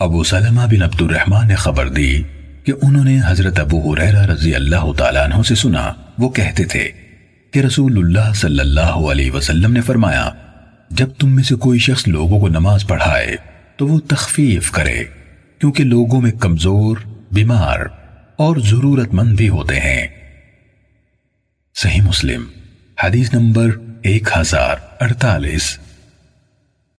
ابو سلمہ بن عبد الرحمن نے خبر دی کہ انہوں نے حضرت ابو حریرہ رضی اللہ تعالیٰ عنہ سے سنا۔ وہ کہتے تھے کہ رسول اللہ صلی اللہ علیہ وسلم نے فرمایا، جب تم میں سے کوئی شخص لوگوں کو نماز پڑھائے تو وہ تخفیف کرے، کیونکہ لوگوں میں کمزور، بیمار اور ضرورت مند بھی ہوتے ہیں۔ صحیح مسلم، حدیث نمبر ایک ہزار اڑتالیس۔